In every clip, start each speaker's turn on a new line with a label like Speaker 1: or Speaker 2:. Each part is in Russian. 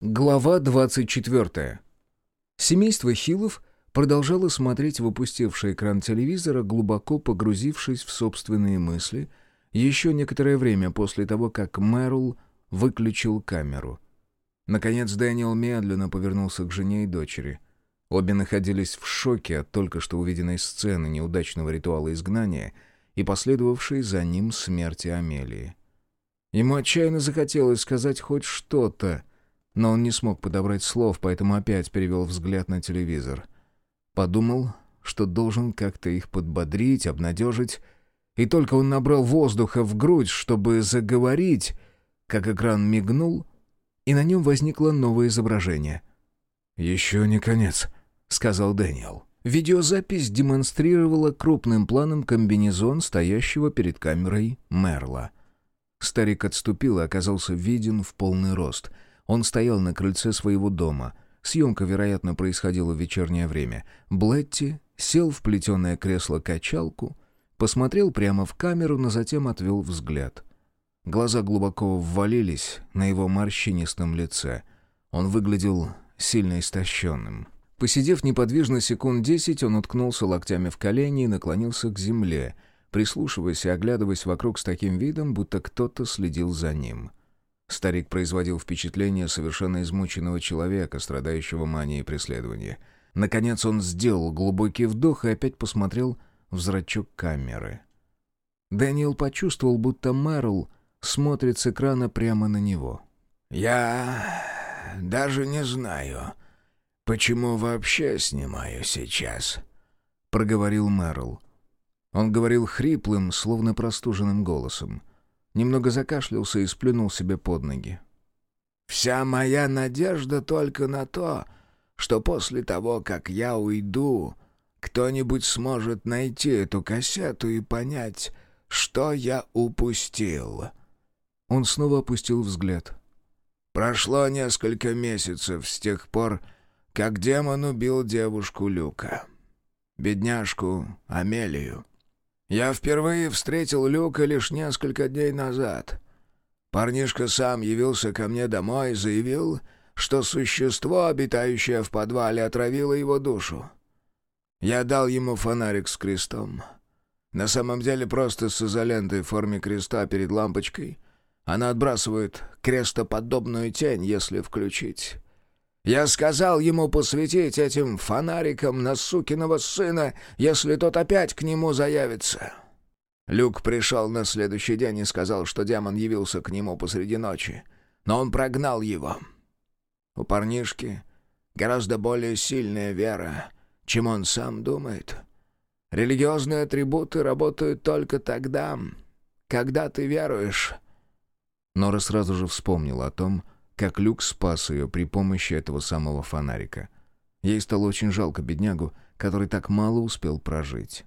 Speaker 1: Глава 24. Семейство Хиллов продолжало смотреть в опустевший экран телевизора, глубоко погрузившись в собственные мысли, еще некоторое время после того, как Мэрл выключил камеру. Наконец Дэниел медленно повернулся к жене и дочери. Обе находились в шоке от только что увиденной сцены неудачного ритуала изгнания и последовавшей за ним смерти Амелии. Ему отчаянно захотелось сказать хоть что-то, но он не смог подобрать слов, поэтому опять перевел взгляд на телевизор. Подумал, что должен как-то их подбодрить, обнадежить, и только он набрал воздуха в грудь, чтобы заговорить, как экран мигнул, и на нем возникло новое изображение. «Еще не конец», — сказал Дэниел. Видеозапись демонстрировала крупным планом комбинезон стоящего перед камерой Мерла. Старик отступил и оказался виден в полный рост — он стоял на крыльце своего дома. Съемка, вероятно, происходила в вечернее время. Блетти сел в плетеное кресло-качалку, посмотрел прямо в камеру, но затем отвел взгляд. Глаза глубоко ввалились на его морщинистом лице. Он выглядел сильно истощенным. Посидев неподвижно секунд десять, он уткнулся локтями в колени и наклонился к земле, прислушиваясь и оглядываясь вокруг с таким видом, будто кто-то следил за ним. Старик производил впечатление совершенно измученного человека, страдающего манией преследования. Наконец он сделал глубокий вдох и опять посмотрел в зрачок камеры. Дэниел почувствовал, будто Мэрл смотрит с экрана прямо на него.
Speaker 2: «Я даже не знаю, почему вообще снимаю сейчас», — проговорил Мэрл.
Speaker 1: Он говорил хриплым, словно простуженным голосом. Немного закашлялся и сплюнул себе под ноги.
Speaker 2: «Вся моя надежда только на то, что после того, как я уйду, кто-нибудь сможет найти эту кассету и понять, что я упустил».
Speaker 1: Он снова опустил взгляд.
Speaker 2: «Прошло несколько месяцев с тех пор, как демон убил девушку Люка, бедняжку Амелию. Я впервые встретил Люка лишь несколько дней назад. Парнишка сам явился ко мне домой и заявил, что существо, обитающее в подвале, отравило его душу. Я дал ему фонарик с крестом. На самом деле просто с изолентой в форме креста перед лампочкой. Она отбрасывает крестоподобную тень, если включить. Я сказал ему посветить этим фонариком на сукиного сына, если тот опять к нему заявится. Люк пришел на следующий день и сказал, что демон явился к нему посреди ночи, но он прогнал его. У парнишки гораздо более сильная вера, чем он сам думает. Религиозные атрибуты работают только тогда, когда ты веруешь.
Speaker 1: Нора сразу же вспомнила о том, как Люк спас ее при помощи этого самого фонарика. Ей стало очень жалко беднягу, который так мало успел прожить.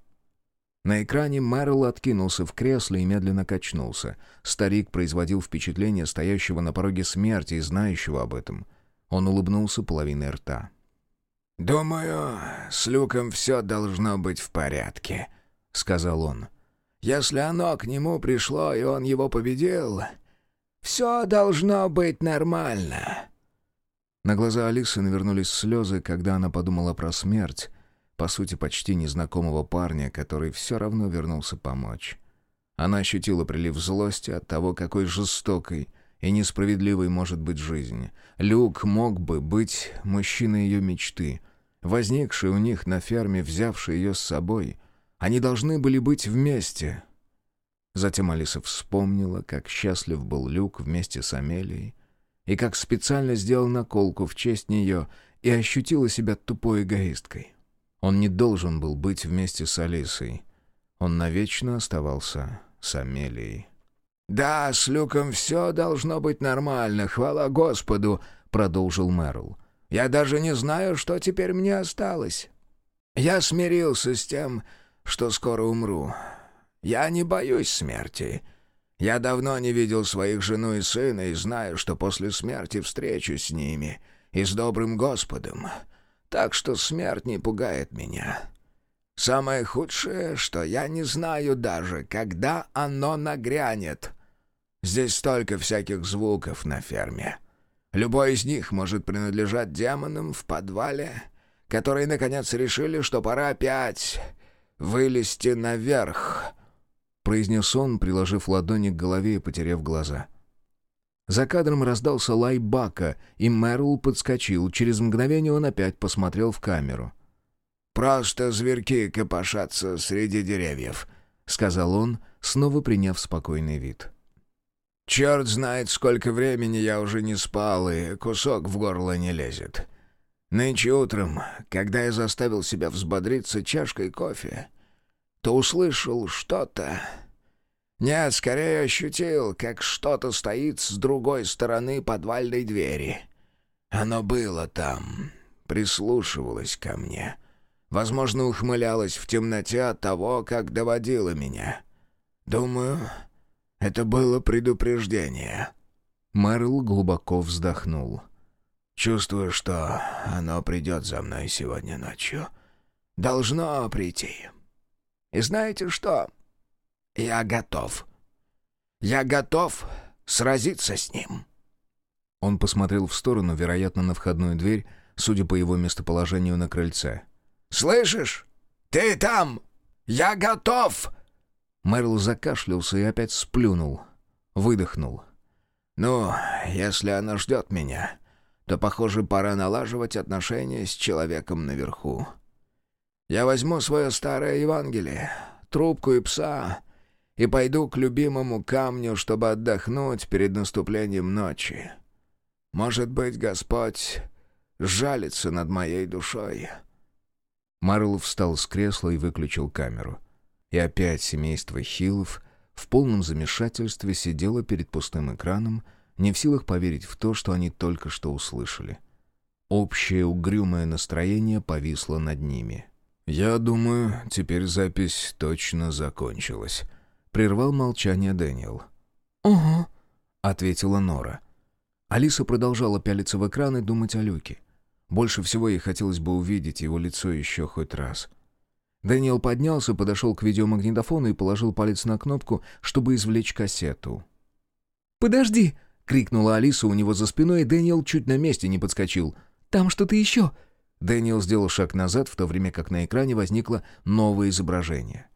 Speaker 1: На экране Мэрил откинулся в кресле и медленно качнулся. Старик производил впечатление стоящего на пороге смерти и знающего об этом. Он улыбнулся половиной рта.
Speaker 2: «Думаю, с Люком все должно быть в порядке», — сказал он. «Если оно к нему пришло, и он его победил, все должно быть нормально».
Speaker 1: На глаза Алисы навернулись слезы, когда она подумала про смерть, по сути, почти незнакомого парня, который все равно вернулся помочь. Она ощутила прилив злости от того, какой жестокой и несправедливой может быть жизнь. Люк мог бы быть мужчиной ее мечты, возникший у них на ферме, взявший ее с собой. Они должны были быть вместе, Затем Алиса вспомнила, как счастлив был Люк вместе с Амелией, и как специально сделал наколку в честь нее, и ощутила себя тупой эгоисткой. Он не должен был быть вместе с Алисой. Он навечно оставался с Амелией.
Speaker 2: «Да, с Люком все должно быть нормально, хвала Господу», — продолжил Мэрл. «Я даже не знаю, что теперь мне осталось. Я смирился с тем, что скоро умру. Я не боюсь смерти. Я давно не видел своих жену и сына и знаю, что после смерти встречусь с ними и с добрым Господом. Так что смерть не пугает меня. Самое худшее, что я не знаю даже, когда оно нагрянет. Здесь столько всяких звуков на ферме. Любой из них может принадлежать демонам в подвале, которые, наконец, решили, что пора опять вылезти наверх», — произнес он, приложив ладони к голове и потеряв глаза. За кадром раздался лай Бака, и Мэрл подскочил. Через мгновение он опять посмотрел в камеру. «Просто зверьки копошатся среди деревьев», — сказал он, снова приняв спокойный вид. «Черт знает, сколько времени я уже не спал, и кусок в горло не лезет. Нынче утром, когда я заставил себя взбодриться чашкой кофе, то услышал что-то. Нет, скорее ощутил, как что-то стоит с другой стороны подвальной двери. Оно было там, прислушивалось ко мне. Возможно, ухмылялось в темноте от того, как доводило меня. Думаю, это было предупреждение. Мэрл глубоко вздохнул. Чувствую, что оно придет за мной сегодня ночью. Должно прийти. И знаете что? Я готов. Я готов сразиться с ним».
Speaker 1: Он посмотрел в сторону, вероятно, на входную дверь, судя по его местоположению на крыльце.
Speaker 2: «Слышишь? Ты там! Я готов!»
Speaker 1: Мэрил закашлялся и опять сплюнул. Выдохнул.
Speaker 2: «Ну, если она ждет меня, то, похоже, пора налаживать отношения с человеком наверху. Я возьму свое старое Евангелие, трубку и пса, и пойду к любимому камню, чтобы отдохнуть перед наступлением ночи. Может быть, Господь жалится над моей душой».
Speaker 1: Марл встал с кресла и выключил камеру. И опять семейство Хиллов в полном замешательстве сидело перед пустым экраном, не в силах поверить в то, что они только что услышали. Общее угрюмое настроение повисло над ними — «Я думаю, теперь запись точно закончилась», — прервал молчание Дэниел.
Speaker 3: «Угу», —
Speaker 1: ответила Нора. Алиса продолжала пялиться в экран и думать о Люке. Больше всего ей хотелось бы увидеть его лицо еще хоть раз. Дэниел поднялся, подошел к видеомагнитофону и положил палец на кнопку, чтобы извлечь кассету.
Speaker 3: «Подожди!»
Speaker 1: — крикнула Алиса у него за спиной, и Дэниел чуть на месте не подскочил.
Speaker 3: «Там что-то еще!»
Speaker 1: Дэниел сделал шаг назад, в то время как на экране возникло новое изображение.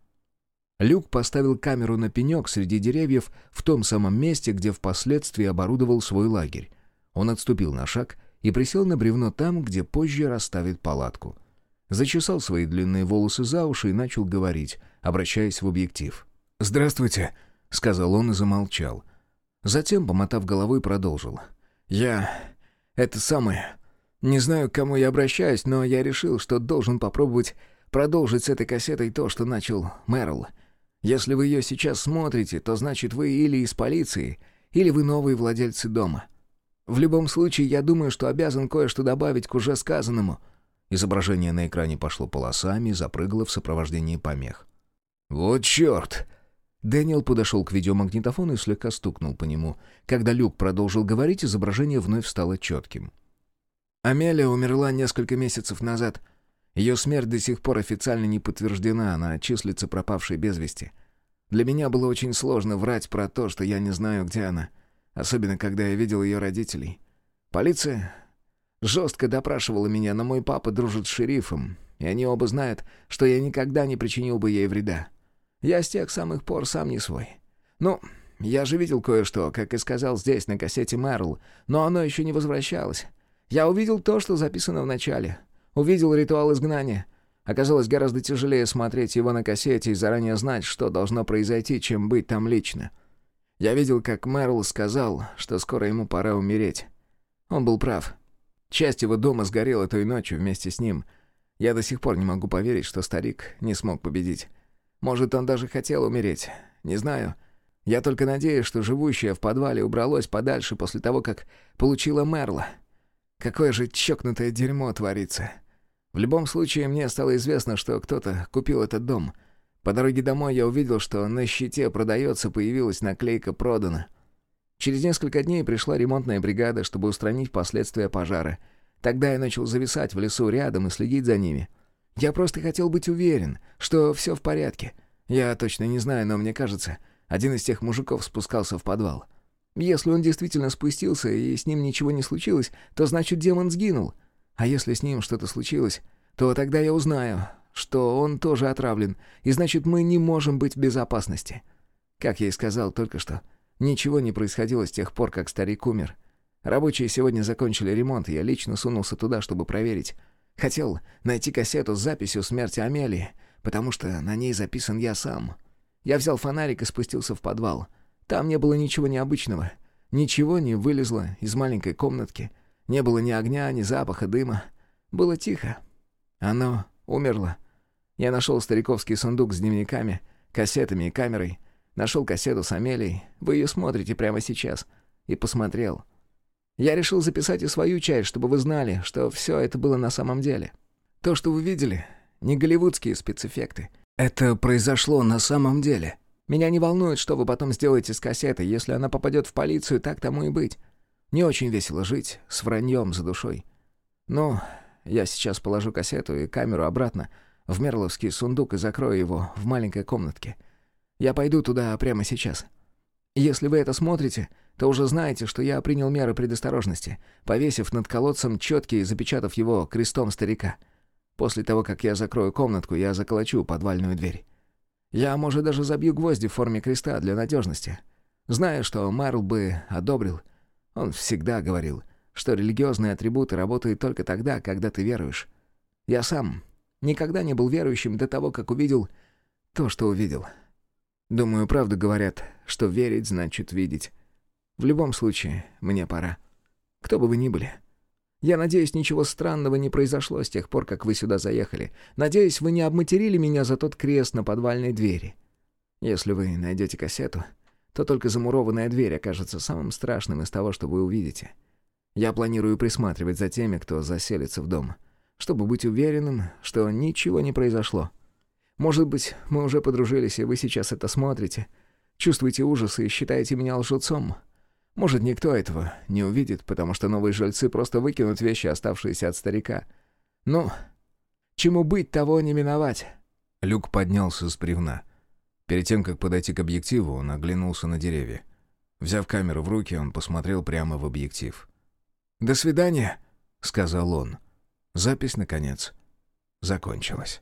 Speaker 1: Люк поставил камеру на пенек среди деревьев в том самом месте, где впоследствии оборудовал свой лагерь. Он отступил на шаг и присел на бревно там, где позже расставит палатку. Зачесал свои длинные волосы за уши и начал говорить, обращаясь в объектив. «Здравствуйте», — сказал он и замолчал. Затем, помотав головой, продолжил. «Я... это самое... Не знаю, к кому я обращаюсь, но я решил, что должен попробовать продолжить с этой кассетой то, что начал Мэрл. Если вы ее сейчас смотрите, то значит вы или из полиции, или вы новые владельцы дома. В любом случае, я думаю, что обязан кое-что добавить к уже сказанному». Изображение на экране пошло полосами и запрыгало в сопровождении помех.
Speaker 2: «Вот черт!»
Speaker 1: Дэниел подошел к видеомагнитофону и слегка стукнул по нему. Когда Люк продолжил говорить, изображение вновь стало четким.
Speaker 3: Амелия умерла несколько месяцев назад. Ее смерть до сих пор официально не подтверждена, она числится пропавшей без вести. Для меня было очень сложно врать про то, что я не знаю, где она. Особенно, когда я видел ее родителей. Полиция жестко допрашивала меня, но мой папа дружит с шерифом, и они оба знают, что я никогда не причинил бы ей вреда. Я с тех самых пор сам не свой. Ну, я же видел кое-что, как и сказал здесь, на кассете Мэрл, но оно еще не возвращалось. Я увидел то, что записано в начале. Увидел ритуал изгнания. Оказалось гораздо тяжелее смотреть его на кассете и заранее знать, что должно произойти, чем быть там лично. Я видел, как Мэрл сказал, что скоро ему пора умереть. Он был прав. Часть его дома сгорела той ночью вместе с ним. Я до сих пор не могу поверить, что старик не смог победить. Может, он даже хотел умереть. Не знаю. Я только надеюсь, что живущая в подвале убралось подальше после того, как получила Мерла. Какое же чокнутое дерьмо творится. В любом случае, мне стало известно, что кто-то купил этот дом. По дороге домой я увидел, что на щите «Продается» появилась наклейка «Продано». Через несколько дней пришла ремонтная бригада, чтобы устранить последствия пожара. Тогда я начал зависать в лесу рядом и следить за ними. Я просто хотел быть уверен, что все в порядке. Я точно не знаю, но мне кажется, один из тех мужиков спускался в подвал. Если он действительно спустился и с ним ничего не случилось, то значит демон сгинул. А если с ним что-то случилось, то тогда я узнаю, что он тоже отравлен, и значит мы не можем быть в безопасности. Как я и сказал только что, ничего не происходило с тех пор, как старик умер. Рабочие сегодня закончили ремонт, и я лично сунулся туда, чтобы проверить. Хотел найти кассету с записью смерти Амелии, потому что на ней записан я сам. Я взял фонарик и спустился в подвал. Там не было ничего необычного. Ничего не вылезло из маленькой комнатки. Не было ни огня, ни запаха дыма. Было тихо. Оно умерло. Я нашел стариковский сундук с дневниками, кассетами и камерой. Нашел кассету с Амелией. Вы ее смотрите прямо сейчас. И посмотрел. Я решил записать и свою часть, чтобы вы знали, что все это было на самом деле. То, что вы видели, не голливудские спецэффекты. Это произошло на самом деле. Меня не волнует, что вы потом сделаете с кассетой. Если она попадет в полицию, так тому и быть. Не очень весело жить с враньем за душой. Но я сейчас положу кассету и камеру обратно в Мерловский сундук и закрою его в маленькой комнатке. Я пойду туда прямо сейчас. Если вы это смотрите, то уже знаете, что я принял меры предосторожности, повесив над колодцем четкий и запечатав его крестом старика. После того, как я закрою комнатку, я заколочу подвальную дверь. Я, может, даже забью гвозди в форме креста для надежности. Знаю, что Мэрл бы одобрил. Он всегда говорил, что религиозные атрибуты работают только тогда, когда ты веруешь. Я сам никогда не был верующим до того, как увидел то, что увидел. Думаю, правду говорят, что верить значит видеть. В любом случае, мне пора. Кто бы вы ни были. Я надеюсь, ничего странного не произошло с тех пор, как вы сюда заехали. Надеюсь, вы не обматерили меня за тот крест на подвальной двери. Если вы найдете кассету, то только замурованная дверь окажется самым страшным из того, что вы увидите. Я планирую присматривать за теми, кто заселится в дом, чтобы быть уверенным, что ничего не произошло. Может быть, мы уже подружились, и вы сейчас это смотрите, чувствуете ужас и считаете меня лжецом. Может, никто этого не увидит, потому что новые жильцы просто выкинут вещи, оставшиеся от старика. Ну, чему быть, того не миновать».
Speaker 1: Люк поднялся с бревна. Перед тем, как подойти к объективу, он оглянулся на деревья. Взяв камеру в руки, он посмотрел прямо в объектив.
Speaker 3: «До свидания», —
Speaker 1: сказал он. Запись, наконец, закончилась.